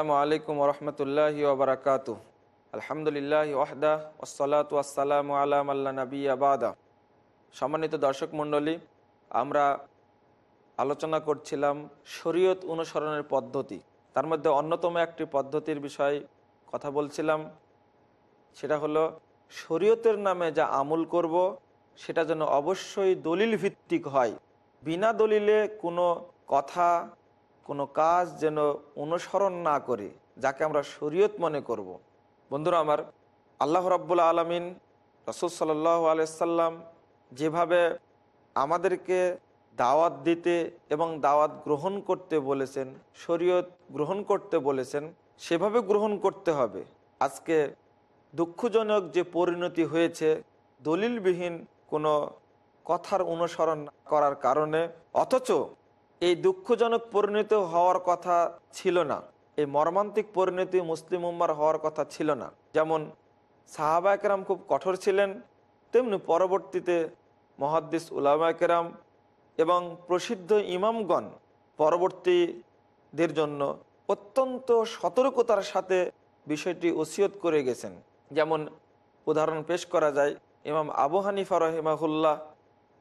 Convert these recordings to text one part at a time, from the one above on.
আসসালামু আলাইকুম রহমতুল্লাহ ওবরাকাত আলহামদুলিল্লাহ ওয়াহদা ওসলাত ওয়াসালামু আলাম আল্লাহ নবী আবাদা সম্মানিত দর্শক মণ্ডলী, আমরা আলোচনা করছিলাম শরীয়ত অনুসরণের পদ্ধতি। তার মধ্যে অন্যতম একটি পদ্ধতির বিষয় কথা বলছিলাম। সেটা হলো, শরীয়তের নামে যা আমল করব, সেটা যেন অবশ্যই দলিল ভিত্তিক হয়। বিনা দলিলে কোনো কথা কোনো কাজ যেন অনুসরণ না করে, যাকে আমরা শরীয়ত মনে করব। বন্ধুরা আমার, আল্লাহ রাব্বুল আলমিন রসুল সাল্লাহ আলাইসাল্লাম যেভাবে আমাদেরকে দাওয়াত দিতে এবং দাওয়াত গ্রহণ করতে বলেছেন, শরীয়ত গ্রহণ করতে বলেছেন, সেভাবে গ্রহণ করতে হবে আজকে দুঃখজনক যে পরিণতি হয়েছে, দলিলবিহীন কোনো কথার অনুসরণ করার কারণে, অথচ এই দুঃখজনক পরিণতি হওয়ার কথা ছিল না। এই মর্মান্তিক পরিণতি মুসলিম উম্মার হওয়ার কথা ছিল না। যেমন সাহাবা একরাম খুব কঠোর ছিলেন, তেমনি পরবর্তীতে মহাদ্দিস উলামা একরাম এবং প্রসিদ্ধ ইমামগণ পরবর্তীদের জন্য অত্যন্ত সতর্কতার সাথে বিষয়টি ওসিয়ত করে গেছেন। যেমন উদাহরণ পেশ করা যায়, ইমাম আবু হানিফা রহিমাহুল্লাহ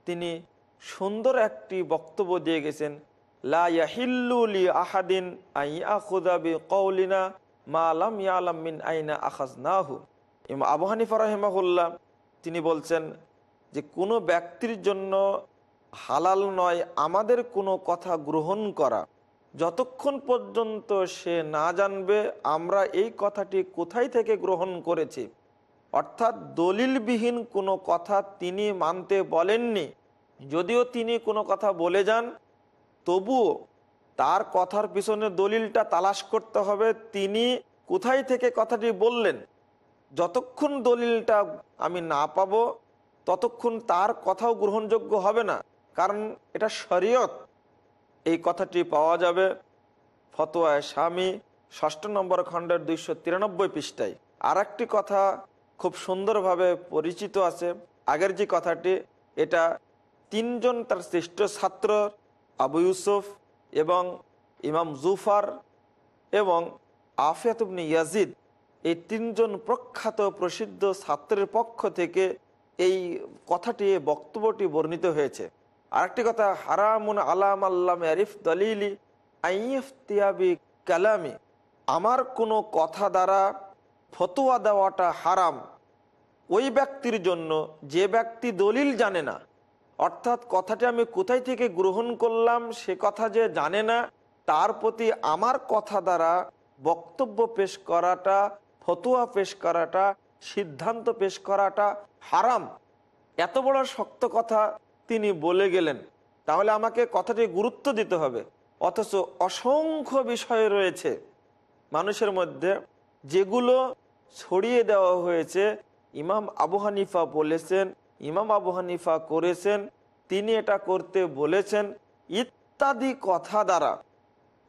তিনি সুন্দর একটি বক্তব্য দিয়ে গেছেন আহাদিন মা নাহু তিনি বলছেন যে কোনো ব্যক্তির জন্য হালাল নয় আমাদের কোনো কথা গ্রহণ করা। যতক্ষণ পর্যন্ত সে না জানবে আমরা এই কথাটি কোথায় থেকে গ্রহণ করেছি। অর্থাৎ দলিলবিহীন কোনো কথা তিনি মানতে বলেননি। যদিও তিনি কোনো কথা বলে যান তবুও তার কথার পিছনে দলিলটা তালাশ করতে হবে। তিনি কোথায় থেকে কথাটি বললেন? যতক্ষণ দলিলটা আমি না পাব, ততক্ষণ তার কথাও গ্রহণযোগ্য হবে না। কারণ এটা শরীয়ত। এই কথাটি পাওয়া যাবে ফতোয়ায় স্বামী ষষ্ঠ নম্বর খণ্ডের দুইশো তিরানব্বই পৃষ্ঠায়। আর একটি কথা খুব সুন্দরভাবে পরিচিত আছে। আগের যে কথাটি, এটা তিনজন তার শ্রেষ্ঠ ছাত্র আবু ইউসুফ এবং ইমাম জুফার এবং আফিয়াতুবনি ইয়াজিদ এই তিনজন প্রখ্যাত প্রসিদ্ধ ছাত্রের পক্ষ থেকে এই কথাটি বক্তব্যটি বর্ণিত হয়েছে। আরেকটি কথা, হারামুন আলাম আল্লাম আরিফ দলিলি আইফতিয়াবি কালামি। আমার কোনো কথা দ্বারা ফতোয়া দেওয়াটা হারাম। ওই ব্যক্তির জন্য যে ব্যক্তি দলিল জানে না অর্থাৎ কথাটি আমি কোথায় থেকে গ্রহণ করলাম সে কথা যে জানে না, তার প্রতি আমার কথা দ্বারা বক্তব্য পেশ করাটা, ফতুয়া পেশ করাটা, সিদ্ধান্ত পেশ করাটা হারাম। এত বড় শক্ত কথা তিনি বলে গেলেন, তাহলে আমাকে কথাটি গুরুত্ব দিতে হবে। অথচ অসংখ্য বিষয় রয়েছে মানুষের মধ্যে যেগুলো ছড়িয়ে দেওয়া হয়েছে। ইমাম আবু হানিফা বলেছেন ইমাম আবু হানিফা করেছেন, তিনি এটা করতে বলেছেন, ইত্যাদি কথা দ্বারা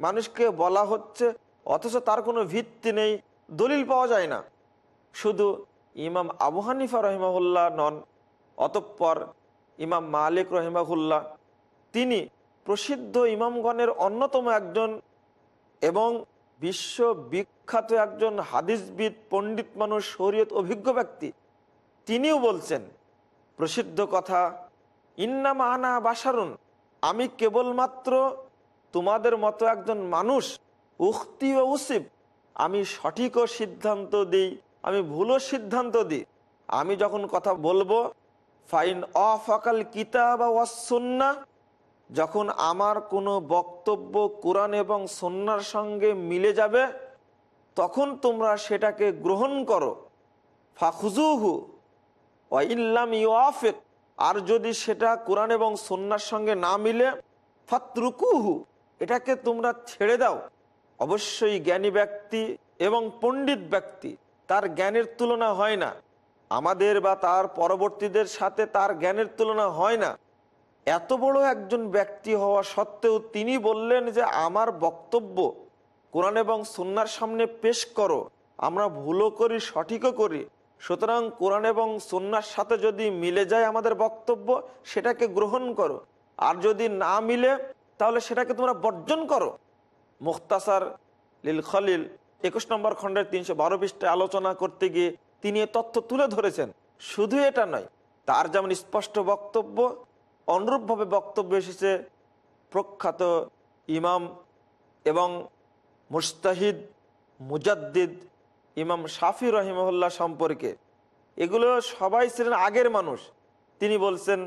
মানুষকে বলা হচ্ছে, অথচ তার কোনো ভিত্তি নেই, দলিল পাওয়া যায় না। শুধু ইমাম আবু হানিফা রহিমাহুল্লাহ নন, অতঃপর ইমাম মালিক রহিমাহুল্লাহ, তিনি প্রসিদ্ধ ইমামগণের অন্যতম একজন এবং বিশ্ব বিখ্যাত একজন হাদিসবিদ, পণ্ডিত মানুষ, শরীয়ত অভিজ্ঞ ব্যক্তি। তিনিও বলছেন প্রসিদ্ধ কথা ইন্নামা আনা বাসারুন আমি কেবলমাত্র তোমাদের মতো একজন মানুষ, উক্তি ও উসিব, আমি সঠিকও সিদ্ধান্ত দিই, আমি ভুলও সিদ্ধান্ত দিই। আমি যখন কথা বলব, ফাইন অফাকাল কিতাব ওয়াসুন্না যখন আমার কোনো বক্তব্য কোরআন এবং সন্ন্যার সঙ্গে মিলে যাবে, তখন তোমরা সেটাকে গ্রহণ করো। ফাখুজুহু ইল্লাম ইউআফেক। আর যদি সেটা কোরআন এবং সন্ন্যার সঙ্গে না মিলে, ফাতরুকুহু, এটাকে তোমরা ছেড়ে দাও। অবশ্যই জ্ঞানী ব্যক্তি এবং পণ্ডিত ব্যক্তি, তার জ্ঞানের তুলনা হয় না। আমাদের বা তার পরবর্তীদের সাথে তার জ্ঞানের তুলনা হয় না। এত বড় একজন ব্যক্তি হওয়া সত্ত্বেও তিনি বললেন যে, আমার বক্তব্য কোরআন এবং সন্ন্যার সামনে পেশ করো। আমরা ভুলও করি, সঠিকও করি। সুতরাং কোরআন এবং সন্ন্যার সাথে যদি মিলে যায় আমাদের বক্তব্য, সেটাকে গ্রহণ করো। আর যদি না মিলে, তাহলে সেটাকে তোমরা বর্জন করো। মুখতাসার লিল খলিল একুশ নম্বর খণ্ডের তিনশো বারো পৃষ্ঠে আলোচনা করতে গিয়ে তিনি তথ্য তুলে ধরেছেন। শুধু এটা নয়, তার যেমন স্পষ্ট বক্তব্য, অনুরূপভাবে বক্তব্য এসেছে প্রখ্যাত ইমাম এবং মুস্তাহিদ, মুজাদ্দিদ ইমাম শাফি রহিমহল্লা সম্পর্কে। এগুলো সবাই ছিলেন আগের মানুষ। তিনি বলছেন,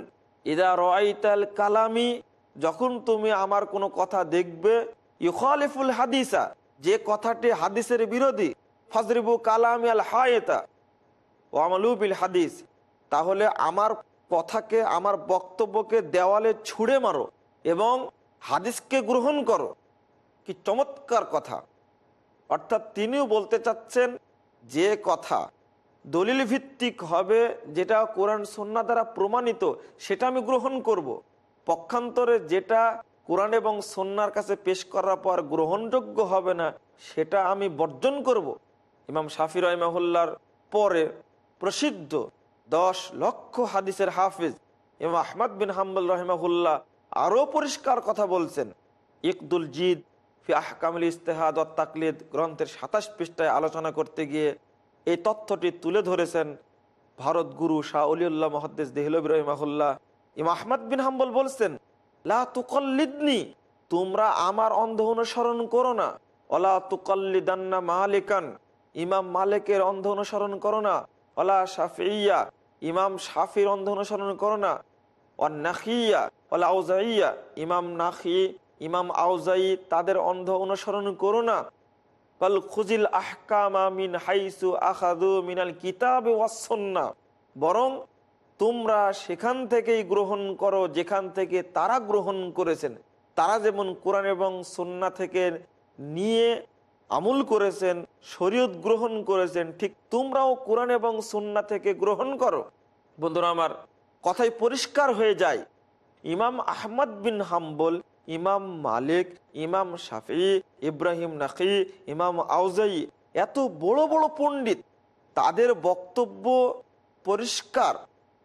ইদা রয়তাল কালামি, যখন তুমি আমার কোনো কথা দেখবে, ইউখালিফুল হাদিসা, যে কথাটি হাদিসের বিরোধী, ফজরিবু কালামি আল হায়েতা, ও আমালুবিল হাদিস, তাহলে আমার কথাকে, আমার বক্তব্যকে দেওয়ালে ছুঁড়ে মারো এবং হাদিসকে গ্রহণ করো। কি চমৎকার কথা। অর্থাৎ তিনিও বলতে চাচ্ছেন যে কথা দলিল ভিত্তিক হবে যেটা কোরআন সন্না দ্বারা প্রমাণিত, সেটা আমি গ্রহণ করব। পক্ষান্তরে যেটা কোরআন এবং সন্ন্যার কাছে পেশ করার পর গ্রহণযোগ্য হবে না, সেটা আমি বর্জন করব। ইমাম শাফি রহমাহুল্লার পরে প্রসিদ্ধ দশ লক্ষ হাদিসের হাফিজ ইমাম আহমদ বিন হাম্বুল রহমাহুল্লাহ আরও পরিষ্কার কথা বলছেন, ইকদুল জিদ ফি আহকামুল ইস্তেহাদ তাকলিদ গ্রন্থের সাতাশ পৃষ্ঠায় আলোচনা করতে গিয়ে এই তথ্যটি তুলে ধরেছেন ভারত গুরু শাহ অলিউল্লাহ মহাদ্দেস দেহলবি রহিমাহুল্লাহ। ইম আহমদ বিন হাম্বল বলছেন, লা তুকল্লিদনি, তোমরা আমার অন্ধ অনুসরণ করো না। অলা তুকল্লিদান্না মালিকান, ইমাম মালিকের অন্ধ অনুসরণ করো না। অলা শাফিয়া ইমাম শাফির অন্ধ অনুসরণ করো না। অনাখিয়া অলা ইমাম নাখি ইমাম আউজাই তাদের অন্ধ অনুসরণ করো না। কল খুজিল আহকামা মিন হাইসু আখাদু মিনাল কিতাব ওয়াসন্না বরং তোমরা সেখান থেকেই গ্রহণ করো যেখান থেকে তারা গ্রহণ করেছেন। তারা যেমন কোরআন এবং সন্না থেকে নিয়ে আমুল করেছেন, শরীয়ত গ্রহণ করেছেন, ঠিক তোমরাও কোরআন এবং সন্না থেকে গ্রহণ করো। বন্ধুরা, আমার কথাই পরিষ্কার হয়ে যায়। ইমাম আহমদ বিন হাম্বল ইমাম মালিক, ইমাম শাফি, ইব্রাহিম নাকি, ইমাম আউজাই, এত বড় বড় পণ্ডিত, তাদের বক্তব্য পরিষ্কার।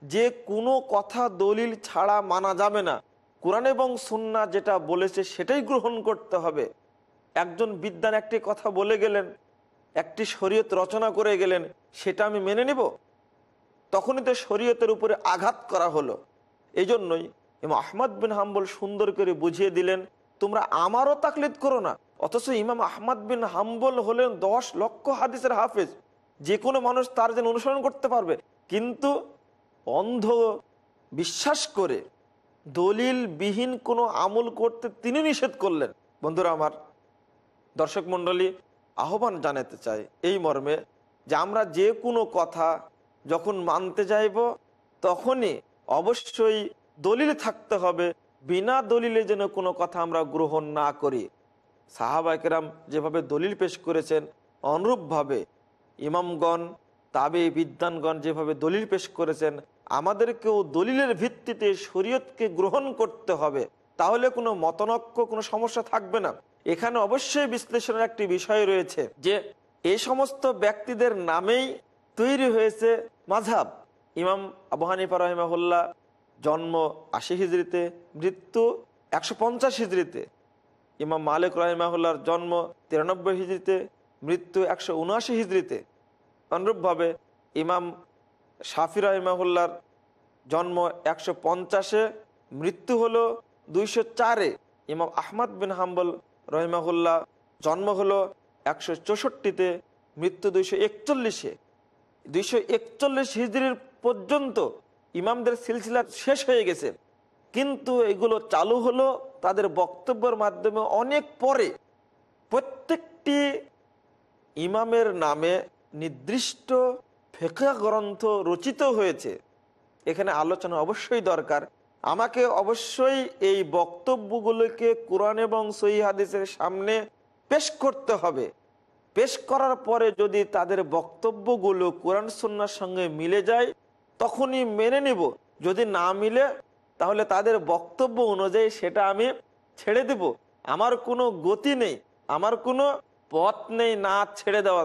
যে কোনো কথা দলিল ছাড়া মানা যাবে না। কোরআন এবং সুন্না যেটা বলেছে সেটাই গ্রহণ করতে হবে। একজন বিদ্যান একটি কথা বলে গেলেন, একটি শরীয়ত রচনা করে গেলেন, সেটা আমি মেনে নেব? তখনই তো শরীয়তের উপরে আঘাত করা হলো। এই জন্যই ইমাম আহমদ বিন হাম্বল সুন্দর করে বুঝিয়ে দিলেন, তোমরা আমারও তাকলিদ করো না, অথচ ইমাম আহমদ বিন হাম্বল হলেন দশ লক্ষ হাদিসের হাফেজ। যে কোনো মানুষ তার যেন অনুসরণ করতে পারবে। কিন্তু অন্ধ বিশ্বাস করে দলিল বিহীন কোনো আমল করতে তিনি নিষেধ করলেন। বন্ধুরা আমার, দর্শক মণ্ডলী, আহ্বান জানাতে চাই এই মর্মে যে আমরা যে কোনো কথা যখন মানতে যাইব, তখনই অবশ্যই দলিল থাকতে হবে, বিনা দলিলে যেন কোনো কথা আমরা গ্রহণ না করি। সাহাবাকেরাম যেভাবে দলিল পেশ করেছেন, অনুরূপভাবে ইমামগণ, তাবে বিদ্যানগণ যেভাবে দলিল পেশ করেছেন, আমাদেরকেও দলিলের ভিত্তিতে শরীয়তকে গ্রহণ করতে হবে। তাহলে কোনো মতনক্য কোনো সমস্যা থাকবে না। এখানে অবশ্যই বিশ্লেষণের একটি বিষয় রয়েছে যে এই সমস্ত ব্যক্তিদের নামেই তৈরি হয়েছে মাঝাব ইমাম আবু হানিফা রহিমাহুল্লাহ জন্ম আশি হিজড়িতে, মৃত্যু একশো পঞ্চাশ হিজড়িতে। ইমাম মালিক রহিমাহুল্লার জন্ম তিরানব্বই হিজড়িতে, মৃত্যু একশো উনআশি হিজড়িতে। অনুরূপভাবে ইমাম শাফি রহিমাহুল্লার জন্ম একশো পঞ্চাশে, মৃত্যু হলো দুইশো চারে। ইমাম আহমদ বিন হাম্বল রহিমাহুল্লাহ জন্ম হলো একশো চৌষট্টিতে, মৃত্যু দুইশো একচল্লিশে। দুইশো একচল্লিশ হিজড়ির পর্যন্ত ইমামদের সিলসিলা শেষ হয়ে গেছে। কিন্তু এগুলো চালু হলো তাদের বক্তব্যের মাধ্যমে অনেক পরে। প্রত্যেকটি ইমামের নামে নির্দিষ্ট ফেকা গ্রন্থ রচিত হয়েছে। এখানে আলোচনা অবশ্যই দরকার। আমাকে অবশ্যই এই বক্তব্যগুলোকে কোরআন এবং সহি হাদিসের সামনে পেশ করতে হবে। পেশ করার পরে যদি তাদের বক্তব্যগুলো কোরআন সন্ন্যার সঙ্গে মিলে যায় তখনই মেনে নিব। যদি না মিলে, তাহলে তাদের বক্তব্য অনুযায়ী সেটা আমি ছেড়ে দেব। আমার কোনো গতি নেই, আমার কোনো পথ নেই না ছেড়ে দেওয়া।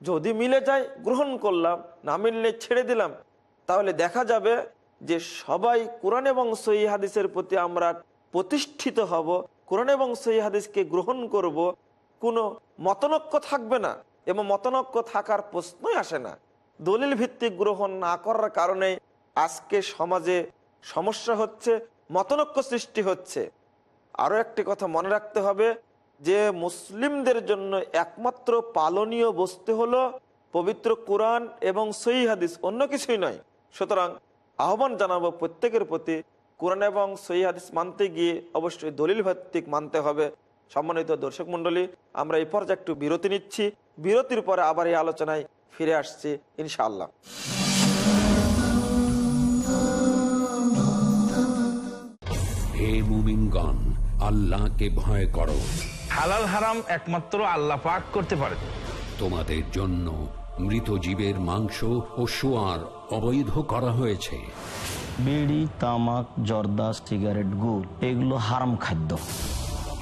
যদি মিলে যায়, গ্রহণ করলাম, না মিললে ছেড়ে দিলাম। তাহলে দেখা যাবে যে সবাই কোরআন এবং সহি হাদিসের প্রতি আমরা প্রতিষ্ঠিত হব, কোরআন এবং সহি হাদিসকে গ্রহণ করব। কোনো মতনক্য থাকবে না এবং মতনক্য থাকার প্রশ্নই আসে না। দলিল ভিত্তিক গ্রহণ না করার কারণে আজকে সমাজে সমস্যা হচ্ছে, মতনক্য সৃষ্টি হচ্ছে। আরও একটি কথা মনে রাখতে হবে যে, মুসলিমদের জন্য একমাত্র পালনীয় বস্তু হলো পবিত্র কোরআন এবং সহি হাদিস, অন্য কিছুই নয়। সুতরাং আহ্বান জানাব প্রত্যেকের প্রতি, কোরআন এবং সহি হাদিস মানতে গিয়ে অবশ্যই দলিল ভিত্তিক মানতে হবে। সম্মানিত দর্শক মন্ডলী আমরা এই পর্যায়ে একটু বিরতি নিচ্ছি। বিরতির পরে আবার এই আলোচনায় ফিরে আসছি ইনশাআল্লাহ। হে মুমিনগণ আল্লাহকে ভয় করো। হালাল হারাম একমাত্র আল্লাহ পাক করতে পারেন তোমাদের জন্য মৃত জীবের মাংস ও সোয়ার অবৈধ করা হয়েছে। বিড়ি তামাক জর্দা সিগারেট গুড় এগুলো হারাম খাদ্য।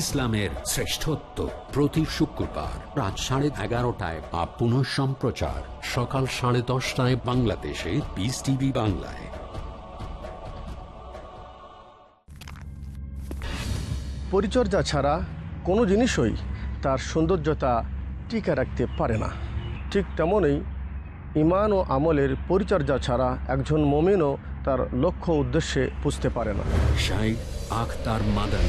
ইসলামের শ্রেষ্ঠত্ব প্রতি শুক্রবার রাত সাড়ে এগারোটায় বা পুনঃ সম্প্রচার সকাল সাড়ে দশটায় বাংলাদেশে পিস টিভি বাংলায়। পরিচর্যা ছাড়া কোনো জিনিসই তার সৌন্দর্যতা টিকে রাখতে পারে না। ঠিক তেমনই ইমান ও আমলের পরিচর্যা ছাড়া একজন মমিনও তার লক্ষ্য উদ্দেশ্যে পুজতে পারে না। শাইখ Akhtar মাদান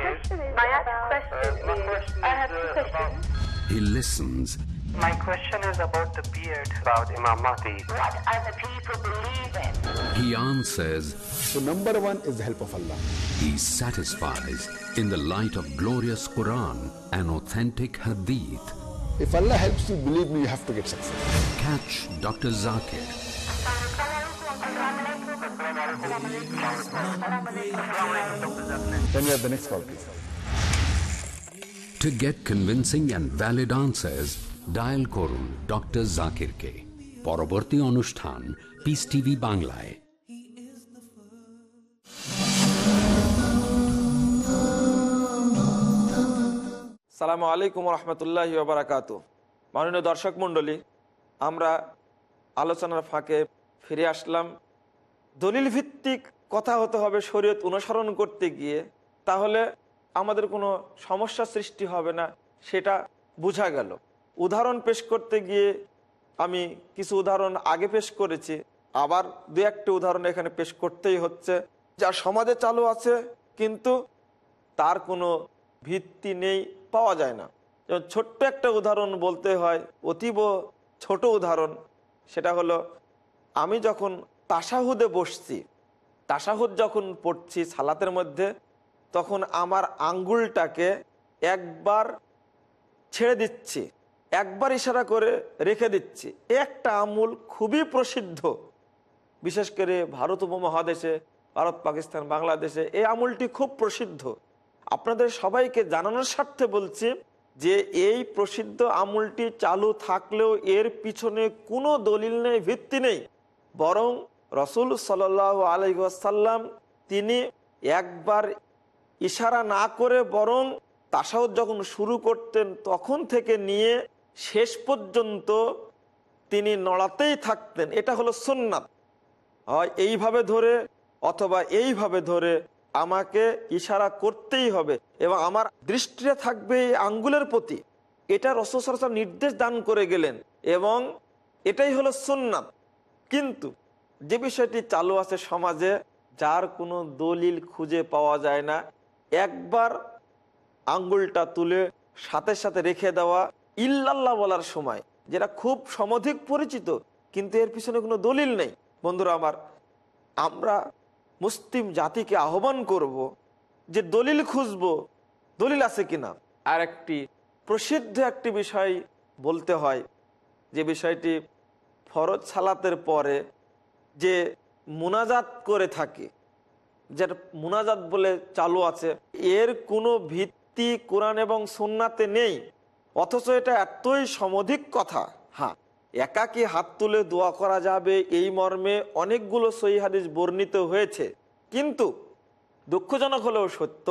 question is, my question uh, is, I have two uh, questions. he listens, My question is about the beard about Imam Mahdi. What other people believe in? he answers, So number one is the help of Allah. he satisfies in the light of glorious Quran and authentic Hadith. If Allah helps you, believe me, you have to get success. Catch Dr. Zakir Then we have the next call, please. To get convincing and valid answers, dial করুন doctor জাকিরকে পরবর্তী অনুষ্ঠান piece TV বাংলায়। সালামু আলাইকুম রহমতুল্লাহ বারাকাতু মাননীয় দর্শক মণ্ডলী আমরা আলোচনার ফাঁকে ফিরে আসলাম। দলিল ভিত্তিক কথা হতে হবে শরীয়ত অনুসরণ করতে গিয়ে, তাহলে আমাদের কোনো সমস্যা সৃষ্টি হবে না, সেটা বোঝা গেল। উদাহরণ পেশ করতে গিয়ে আমি কিছু উদাহরণ আগে পেশ করেছি, আবার দু একটা উদাহরণ এখানে পেশ করতেই হচ্ছে, যা সমাজে চালু আছে, কিন্তু তার কোনো ভিত্তি নেই, পাওয়া যায় না। যেমন ছোট্ট একটা উদাহরণ বলতে হয়, অতীব ছোট উদাহরণ, সেটা হলো, আমি যখন তাসাহুদে বসছি। তাসাহুদ যখন পড়ছি সালাতের মধ্যে, তখন আমার আঙ্গুলটাকে একবার ছেড়ে দিচ্ছি, একবার ইশারা করে রেখে দিচ্ছি। একটা আমুল খুবই প্রসিদ্ধ। বিশেষ করে ভারত উপমহাদেশে, ভারত, পাকিস্তান, বাংলাদেশে এই আমুলটি খুব প্রসিদ্ধ। আপনাদের সবাইকে জানানোর স্বার্থে বলছি যে এই প্রসিদ্ধ আমুলটি চালু থাকলেও এর পিছনে কোনো দলিল নেই, ভিত্তি নেই। বরং রসুল সাল আলহাসাল্লাম তিনি একবার ইশারা না করে বরং তাসাউদ যখন শুরু করতেন তখন থেকে নিয়ে শেষ পর্যন্ত তিনি নড়াতেই থাকতেন। এটা হলো সুন্নাত। হয় এইভাবে ধরে অথবা এইভাবে ধরে আমাকে ইশারা করতেই হবে এবং আমার দৃষ্টিটা থাকবে এই আঙ্গুলের প্রতি। এটা রসসরসা নির্দেশ দান করে গেলেন এবং এটাই হলো সুন্নাত। কিন্তু যে বিষয়টি চালু আছে সমাজে, যার কোনো দলিল খুঁজে পাওয়া যায় না, একবার আঙ্গুলটা তুলে সাথে সাথে রেখে দেওয়া ইল্লাল্লাহ বলার সময়, যেটা খুব সমধিক পরিচিত, কিন্তু এর পিছনে কোনো দলিল নেই। বন্ধুরা আমার, আমরা মুসলিম জাতিকে আহ্বান করব যে দলিল খুঁজব, দলিল আছে কিনা। আর একটি প্রসিদ্ধ একটি বিষয় বলতে হয়, যে বিষয়টি ফরজ সালাতের পরে যে মুনাজাত করে থাকে, যেটা মুনাজাত বলে চালু আছে, এর কোনো ভিত্তি কোরআন এবং সুন্নাতে নেই, অথচ এটা এতই সমধিক কথা। হ্যাঁ একাকি হাত তুলে দোয়া করা যাবে, এই মর্মে অনেকগুলো সহি হাদিস বর্ণিত হয়েছে। কিন্তু দুঃখজনক হলেও সত্য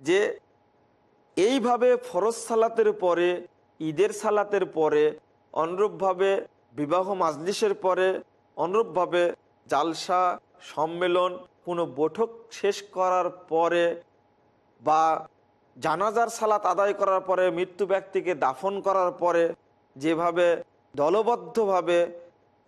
যে এইভাবে ফরজ সালাতের পরে, ঈদের সালাতের পরে, অনুরূপভাবে বিবাহ মাজলিসের পরে অনুরূপভাবে জালসা সম্মেলন কোনো বৈঠক শেষ করার পরে বা জানাজার সালাত আদায় করার পরে, মৃত্যু ব্যক্তিকে দাফন করার পরে যেভাবে দলবদ্ধভাবে,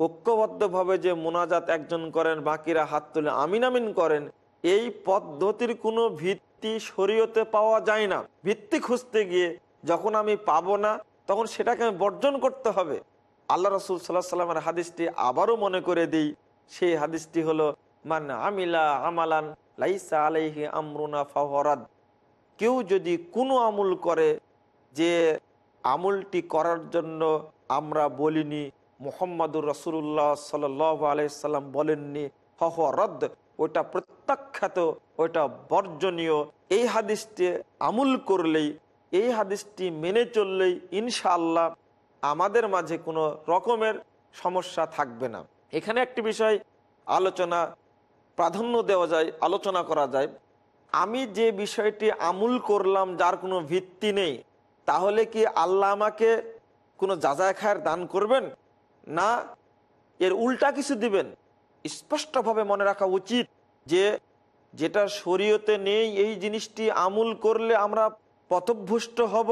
ঐক্যবদ্ধভাবে যে মোনাজাত একজন করেন, বাকিরা হাত তুলে আমিন আমিন করেন, এই পদ্ধতির কোনো ভিত্তি শরীয়তে পাওয়া যায় না। ভিত্তি খুঁজতে গিয়ে যখন আমি পাবো না, তখন সেটাকে আমি বর্জন করতে হবে। আল্লাহ রসুল সাল্লাহ সাল্লামের হাদিসটি আবারও মনে করে দিই, সেই হাদিসটি হলো, মান আমিলা আমালান লাইসা আলাইহি আমরুনা ফাহরাদ কেউ যদি কোনো আমুল করে যে আমুলটি করার জন্য আমরা বলিনি, মোহাম্মদুর রসুল্লাহ সাল আলাইসাল্লাম বলেননি হহ রদ ওটা প্রত্যাখ্যাত ওটা বর্জনীয়। এই হাদিসটি আমুল করলেই, এই হাদিসটি মেনে চললেই ইনশাআল্লাহ আমাদের মাঝে কোনো রকমের সমস্যা থাকবে না। এখানে একটি বিষয় আলোচনা, প্রাধান্য দেওয়া যায়, আলোচনা করা যায়। আমি যে বিষয়টি আমুল করলাম, যার কোনো ভিত্তি নেই, তাহলে কি আল্লাহ আমাকে কোনো যাজায় খায়ের দান করবেন? না, এর উল্টা কিছু দিবেন? স্পষ্টভাবে মনে রাখা উচিত যে, যেটা শরীয়তে নেই, এই জিনিসটি আমুল করলে আমরা পথভ্রষ্ট হব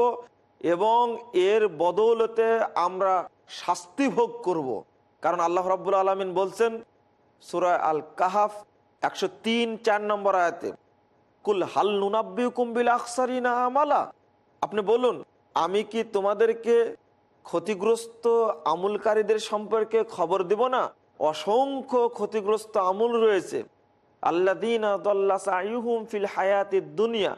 এবং এর বদৌলতে আমরা শাস্তি ভোগ করব। কারণ আল্লাহ রাব্বুল আলমিন বলছেন সুরায় আল কাহাফ একশো তিন, চার নম্বর আয়াতে, কুল হাল নুনাব্বি কুম্বিল আকসারিনা আমালা? আপনি বলুন, আমি কি তোমাদেরকে ক্ষতিগ্রস্ত আমুলকারীদের সম্পর্কে খবর দিব না? অসংখ্য ক্ষতিগ্রস্ত আমুল রয়েছে। আল্লাদিন ফিল হায়াতি দুনিয়া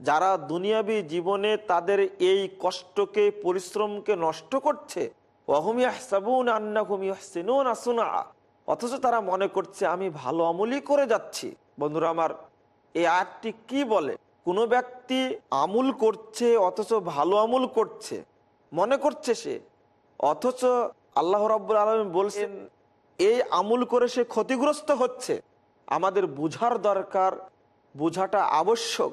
যারা দুনিয়াবি জীবনে তাদের এই কষ্টকে, পরিশ্রমকে নষ্ট করছে অথচ তারা মনে করছে, আমি ভালো আমলই করে যাচ্ছি। বন্ধুরা আমার, এই আয়াতটি কি বলে? কোনো ব্যক্তি আমুল করছে, অথচ ভালো আমুল করছে, মনে করছে সে? অথচ আল্লাহ রাব্বুল আলম বলছেন, এই আমুল করে সে ক্ষতিগ্রস্ত হচ্ছে। আমাদের বুঝার দরকার, বুঝাটা আবশ্যক।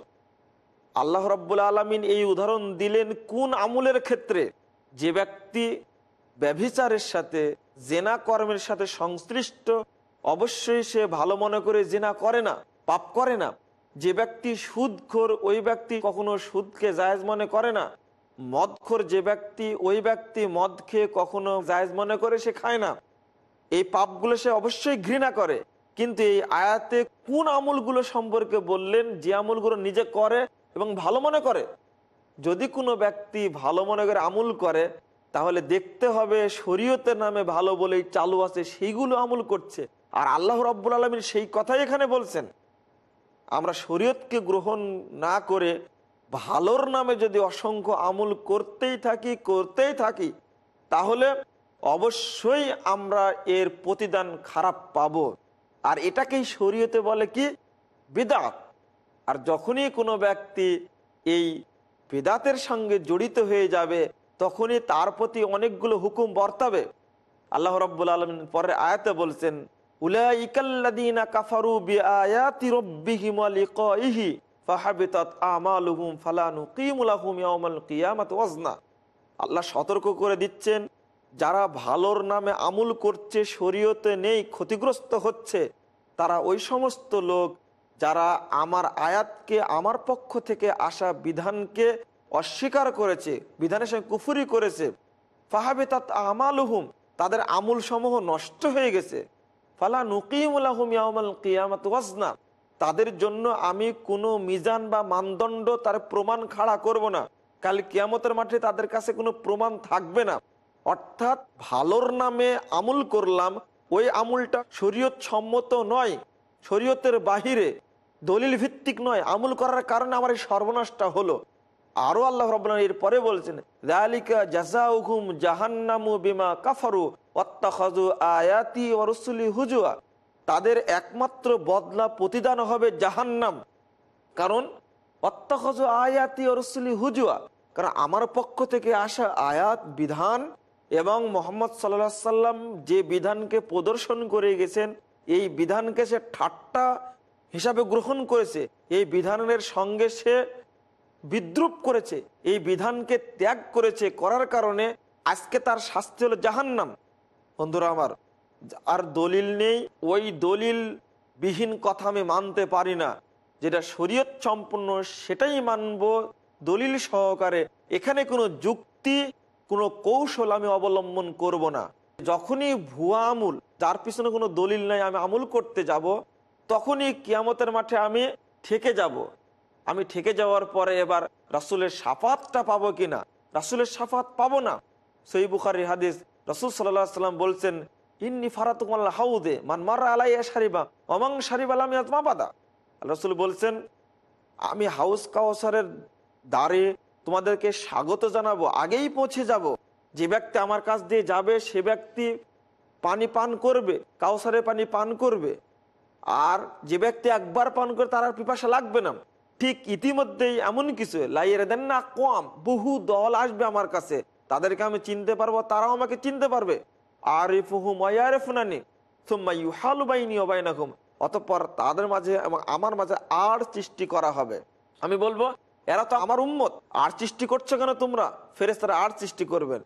আল্লাহ রাব্বুল আলমিন এই উদাহরণ দিলেন কোন আমুলের ক্ষেত্রে? যে ব্যক্তি ব্যভিচারের সাথে, জেনা কর্মের সাথে সংশ্লিষ্ট, অবশ্যই সে ভালো মনে করে জেনা করে না, পাপ করে না। যে ব্যক্তি সুদখোর, ওই ব্যক্তি কখনো সুদকে জায়েজ মনে করে না। মদখোর, যে ব্যক্তি ওই ব্যক্তি মদ খেয়ে কখনো জায়েজ মনে করে সে খায় না। এই পাপগুলো সে অবশ্যই ঘৃণা করে। কিন্তু এই আয়াতে কোন আমলগুলো সম্পর্কে বললেন? যে আমলগুলো নিজে করে এবং ভালো মনে করে। যদি কোনো ব্যক্তি ভালো মনে করে আমল করে, তাহলে দেখতে হবে শরীয়তের নামে ভালো বলেই চালু আছে, সেইগুলো আমল করছে। আর আল্লাহ রব্বুল আলমীর সেই কথাই এখানে বলছেন। আমরা শরীয়তকে গ্রহণ না করে ভালোর নামে যদি অসংখ্য আমল করতেই থাকি করতেই থাকি, তাহলে অবশ্যই আমরা এর প্রতিদান খারাপ পাব। আর এটাকেই শরীয়তে বলে কি? বিদাত। আর যখনই কোনো ব্যক্তি এই বেদাতের সঙ্গে জড়িত হয়ে যাবে, তখনই তার প্রতি অনেকগুলো হুকুম বর্তাবে। আল্লাহ রব্বুল আলমিন পরের আয়াতে বলছেন আল্লাহ সতর্ক করে দিচ্ছেন, যারা ভালোর নামে আমুল করছে, শরীয়তে নেই, ক্ষতিগ্রস্ত হচ্ছে, তারা ওই সমস্ত লোক যারা আমার আয়াতকে, আমার পক্ষ থেকে আসা বিধানকে অস্বীকার করেছে, বিধানের সঙ্গে কুফুরি করেছে ফাহাবে তাত আমালুহুম, তাদের আমুল সমূহ নষ্ট হয়ে গেছে। ফালা নুকিমুলাহুম ইয়াউমাল কিয়ামাত ওয়াজনা, তাদের জন্য আমি কোনো মিজান বা মানদণ্ড তার প্রমাণ খাড়া করব না। কাল কিয়ামতের মাঠে তাদের কাছে কোনো প্রমাণ থাকবে না। অর্থাৎ ভালোর নামে আমুল করলাম, ওই আমুলটা শরীয়ত সম্মত নয়, শরীয়তের বাহিরে। দলিল ভিত্তিক নয়, আমুল করার কারণে আমার এই সর্বনাশটা হলো। আরও আল্লাহ রবাহ এর পরে বলছেন জাহান্নামু বিমা কাফারু আয়াতি হুজুয়া। তাদের একমাত্র বদলা প্রতিদান হবে জাহান্নাম। কারণ অত্তাখাজু আয়াতি ও রসুলি হুজুয়া। কারণ আমার পক্ষ থেকে আসা আয়াত, বিধান এবং মোহাম্মদ সাল্লাহ সাল্লাম যে বিধানকে প্রদর্শন করে গেছেন, এই বিধানকে সে ঠাট্টা হিসাবে গ্রহণ করেছে, এই বিধানের সঙ্গে সে বিদ্রুপ করেছে, এই বিধানকে ত্যাগ করেছে করার কারণে আজকে তার শাস্তি হলো জাহান্নাম। বন্ধুরা আমার, আর দলিল নেই, ওই দলিল বিহীন কথা আমি মানতে পারি না। যেটা শরীয়ত সম্পূর্ণ সেটাই মানব, দলিল সহকারে। এখানে কোনো যুক্তি, কোনো কৌশল আমি অবলম্বন করব না। যখনই ভুয়া আমুল, যার পিছনে কোনো দলিল নাই, আমি আমুল করতে যাব তখনই কিয়ামতের মাঠে আমি ঠেকে যাব। আমি ঠেকে যাওয়ার পরে এবার রাসুলের সাফাতটা পাবো কিনা? রাসুলের সাফাত পাবো না? সই বুখারি হাদিস রসুল সাল্লাহ সাল্লাম বলছেন, ইন্নি ফারাতুমাল্লা হাউদে, মান মারা আলাই সারিবা অমাং সারিব আলামিয়াত মাবাদা। রসুল বলছেন, আমি হাউস কাউসারের দ্বারে তোমাদেরকে স্বাগত জানাব, আগেই পৌঁছে যাব। যে ব্যক্তি আমার কাছ দিয়ে যাবে, সে ব্যক্তি পানি পান করবে কাউসারের পানি পান করবে। আর যে ব্যক্তি একবার পান করে তার আর পিপাসা লাগবে না। ঠিক ইতিমধ্যেই এমন কিছু লাইয়ের দেন না কম বহু দল আসবে আমার কাছে। তাদেরকে আমি চিনতে পারব, তারাও আমাকে চিনতে পারবে। আর ফুনানি হালু বাইনি অবাইনাকুম অতঃপর তাদের মাঝে এবং আমার মাঝে আর সৃষ্টি করা হবে। আমি বলব, এরা তো আমার উম্মত। আর সৃষ্টি করছে কেন তোমরা? ফেরেস্তারা আর সৃষ্টি করবেন।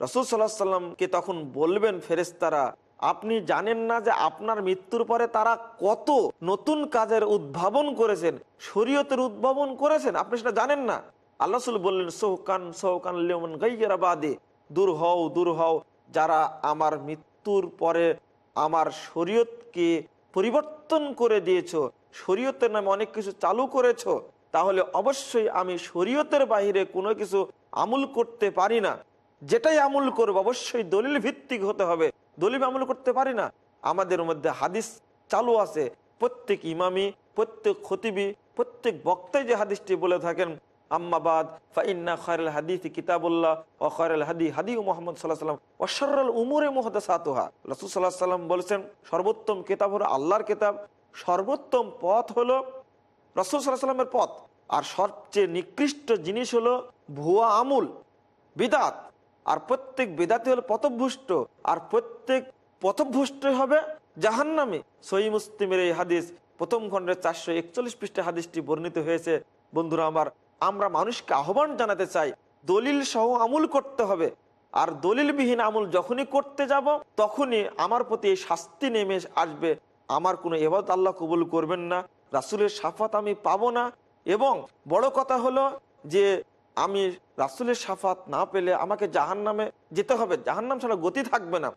রসুল সাল্লাহ সাল্লামকে তখন বলবেন ফেরেস্তারা আপনি জানেন না যে আপনার মৃত্যুর পরে তারা কত নতুন কাজের উদ্ভাবন করেছেন, শরীয়তের উদ্ভাবন করেছেন, আপনি সেটা জানেন না? আল্লাহ বললেন, সৌকান সৌকান লেমন গাইয়ারা বাদে, দূর হও দূর হও, যারা আমার মৃত্যুর পরে আমার শরীয়তকে পরিবর্তন করে দিয়েছ, শরীয়তের নামে অনেক কিছু চালু করেছ, তাহলে অবশ্যই আমি শরীয়তের বাহিরে কোনো কিছু আমুল করতে পারি না। যেটাই আমুল করব, অবশ্যই দলিল ভিত্তিক হতে হবে। দলিল আমল করতে পারি না। আমাদের মধ্যে হাদিস চালু আছে। প্রত্যেক ইমামি, প্রত্যেক খতিবি, প্রত্যেক বক্তাই যে হাদিসটি বলে থাকেন আম্মাবাদ ফাইন্না খয়রাল হাদিস কিতাবুল্লাহ ও খয়রাল হাদি হাদি মোহাম্মদ সাল্লাহ সাল্লাম অসরল উমরে মোহাম্মদ সাতুহা রসুল সাল্লাহ সাল্লাম বলেছেন, সর্বোত্তম কিতাব হলো আল্লাহর কিতাব। সর্বোত্তম পথ হলো রসুল সাল্লাহ সাল্লামের পথ। আর সবচেয়ে নিকৃষ্ট জিনিস হলো ভুয়া আমুল, বিদাত। আর প্রত্যেক বেদাতি হলো পথভ্রষ্ট, আর প্রত্যেক পথভ্রষ্ট হবে জাহান্নামে। সই মুসলিমের এই হাদিস প্রথম খণ্ডের চারশো একচল্লিশ পৃষ্ঠে হাদিসটি বর্ণিত হয়েছে। বন্ধুরা আমার, আমরা মানুষকে আহ্বান জানাতে চাই, দলিল সহ আমুল করতে হবে। আর দলিলবিহীন আমুল যখনই করতে যাব, তখনই আমার প্রতি শাস্তি নেমে আসবে। আমার কোনো এবাদ আল্লাহ কবুল করবেন না, রাসুলের সাফাত আমি পাবো না। এবং বড় কথা হলো যে আমি রাসুলের সাফাত না পেলে আমাকে জাহান নামে যেতে হবে। জাহান্নাম ছাড়া গতি থাকবে না।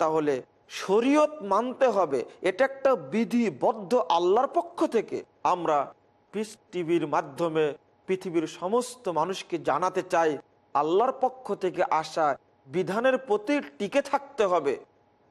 তাহলে শরীয়ত মানতে হবে। এটা একটা বিধিবদ্ধ আল্লাহর পক্ষ থেকে। আমরা পিস টিভির মাধ্যমে পৃথিবীর সমস্ত মানুষকে জানাতে চাই, আল্লাহর পক্ষ থেকে আসা বিধানের প্রতি টিকে থাকতে হবে।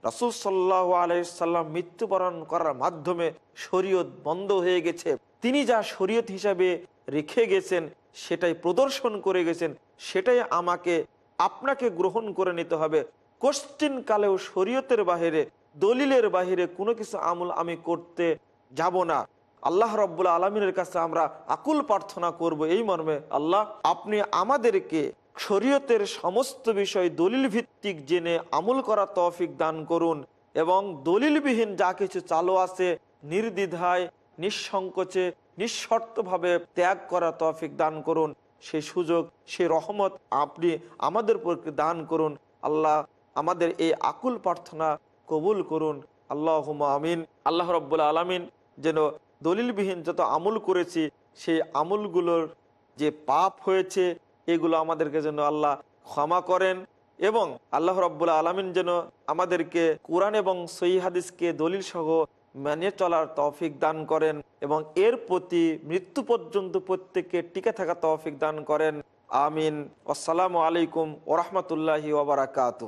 রাসুল সাল্লাহ আলাইসাল্লাম মৃত্যুবরণ করার মাধ্যমে শরীয়ত বন্ধ হয়ে গেছে। তিনি যা শরীয়ত হিসাবে রেখে গেছেন সেটাই প্রদর্শন করে গেছেন, সেটাই আমাকে, আপনাকে গ্রহণ করে নিতে হবে। কোশ্চিন কালেও শরীয়তের বাহিরে, দলিলের বাহিরে কোনো কিছু আমল আমি করতে যাব না। আল্লাহ রব্বুল আলমিনের কাছে আমরা আকুল প্রার্থনা করব এই মর্মে, আল্লাহ, আপনি আমাদেরকে শরীয়তের সমস্ত বিষয় দলিল ভিত্তিক জেনে আমল করা তৌফিক দান করুন এবং দলিলবিহীন যা কিছু চালু আছে, নির্দ্বিধায় নিঃসংকোচে, নিঃশর্তভাবে ত্যাগ করা তফিক দান করুন। সেই সুযোগ সেই রহমত আপনি আমাদের উপর দান করুন। আল্লাহ আমাদের এই আকুল প্রার্থনা কবুল করুন। আল্লাহ আমিন। আল্লাহ রব্বুল্লা আলমিন যেন দলিলবিহীন যত আমল করেছি, সেই আমলগুলোর যে পাপ হয়েছে, এগুলো আমাদেরকে যেন আল্লাহ ক্ষমা করেন এবং আল্লাহ রব্বুল্লা আলমিন যেন আমাদেরকে কোরআন এবং সই হাদিসকে দলিল সহ মেনে চলার তৌফিক দান করেন এবং এর প্রতি মৃত্যু পর্যন্ত প্রত্যেককে টিকে থাকা তৌফিক দান করেন। আমিন। আসসালামু আলাইকুম ওরহমতুল্লাহি ওবরাকাতু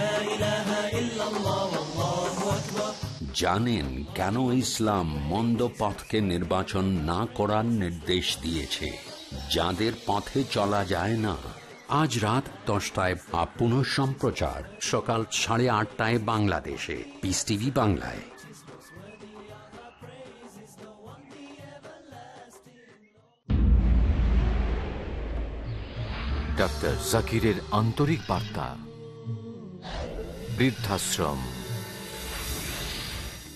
জানেন কেন ইসলাম মন্দ পথকে নির্বাচন না করার নির্দেশ দিয়েছে। যাদের পথে চলা যায় না। আজ রাত দশটায় বা পুনঃ সম্প্রচার, সকাল সাড়ে আটটায় বাংলাদেশে। পিস টিভি বাংলায়। ডাক্তার জাকিরের আন্তরিক বার্তা। বৃদ্ধাশ্রম।